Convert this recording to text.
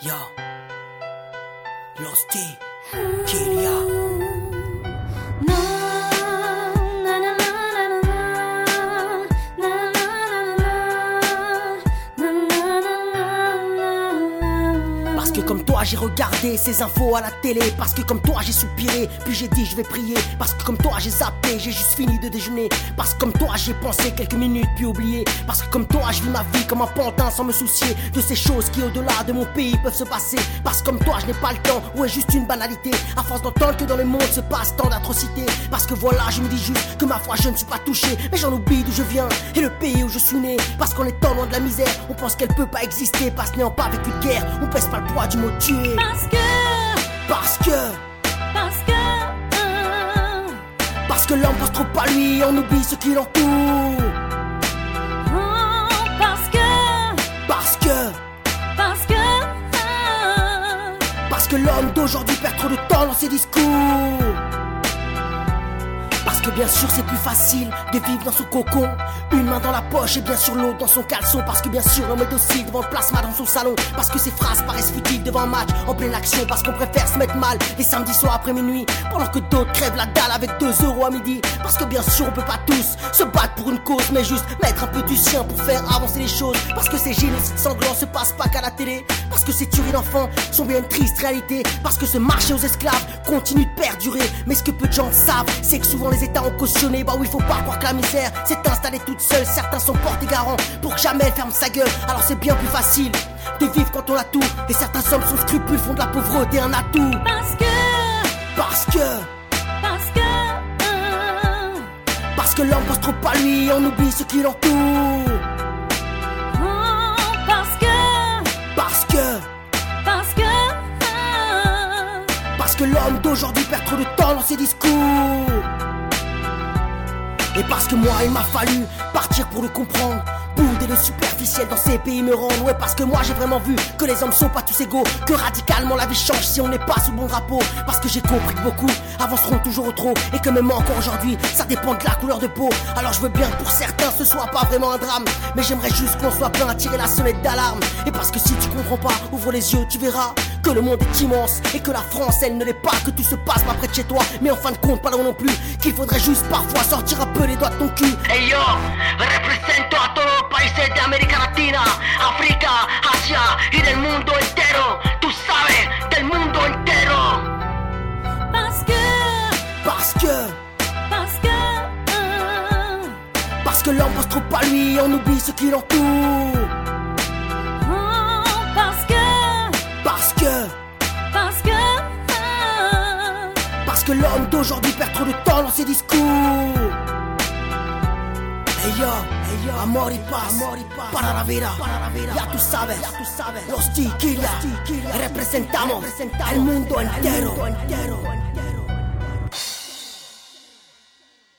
Yo. Los T. Kilia. Parce que comme toi j'ai regardé ces infos à la télé. Parce que comme toi j'ai soupiré. Puis j'ai dit je vais prier. Parce que comme toi j'ai zappé. J'ai juste fini de déjeuner. Parce que comme toi j'ai pensé quelques minutes puis oublié. Parce que comme toi je vis ma vie comme un pantin sans me soucier De ces choses qui au-delà de mon pays peuvent se passer. Parce que comme toi je n'ai pas le temps. Ou est juste une banalité. À force d'entendre que dans le monde se passe tant d'atrocités. Parce que voilà je me dis juste que ma foi je ne suis pas touché. Mais j'en oublie d'où je viens et le pays où je suis né. Parce qu'on est tant loin de la misère On pense qu'elle peut pas exister. Parce n'ayant pas vécu de guerre On pèse pas le poids du mot tuer Parce que, Parce que. Parce que, euh, Parce que l'homme pense trop à lui On oublie ce qui l'entoure. Oh, parce que, Parce que. Parce que, euh, Parce que l'homme d'aujourd'hui perd trop de temps dans ses discours Parce que bien sûr c'est plus facile de vivre dans son cocon. Une main dans la poche et bien sûr l'autre dans son caleçon. Parce que bien sûr l'homme est docile devant le plasma dans son salon. Parce que ses phrases paraissent futiles devant un match en pleine action. Parce qu'on préfère se mettre mal les samedis soirs après minuit. Pendant que d'autres crèvent la dalle avec 2 euros à midi. Parce que bien sûr on peut pas tous se battre pour une cause Mais juste mettre un peu du sien pour faire avancer les choses. Parce que ces génocides sanglants se passent pas qu'à la télé. Parce que ces tueries d'enfants sont bien une triste réalité. Parce que ce marché aux esclaves continue de perdurer. Mais ce que peu de gens savent c'est que souvent les états ont cautionné Bah oui faut pas croire que la misère s'est installée toute seule. Certains sont portés garants pour que jamais elle ferme sa gueule. Alors c'est bien plus facile de vivre quand on a tout. Et certains hommes sans scrupules font de la pauvreté un atout. Parce que, Parce que parce que, Parce que l'homme pense trop à lui On oublie ce qui l'entoure oh, parce que, Parce que parce que, Parce que l'homme d'aujourd'hui perd trop de temps dans ses discours Et parce que moi il m'a fallu partir pour le comprendre. Bouder le superficiel dans ces pays me rend Ouais parce que moi j'ai vraiment vu que les hommes sont pas tous égaux. Que radicalement la vie change si on n'est pas sous bon drapeau. Parce que j'ai compris que beaucoup avanceront toujours au trop Et que même encore aujourd'hui ça dépend de la couleur de peau. Alors je veux bien pour certains ce soit pas vraiment un drame. Mais j'aimerais juste qu'on soit plein à tirer la sonnette d'alarme. Et parce que si tu comprends pas ouvre les yeux tu verras que le monde est immense et que la France elle ne l'est pas Que tout se passe pas près de chez toi mais en fin de compte pas loin non plus Qu'il faudrait juste parfois sortir un peu les doigts de ton cul E io represento a todos los países de América Latina, África, Asia y del mundo entero. Tú sabes, del mundo entero. parce que, Parce que parce que, Parce que l'homme pense trop à lui on oublie ce qui l'entoure que l'homme d'aujourd'hui perd de temps dans ses discours. Amor y paz, para la vida, para la ya tú sabes, ya sabes, los tiquillas, representamos el mundo entero.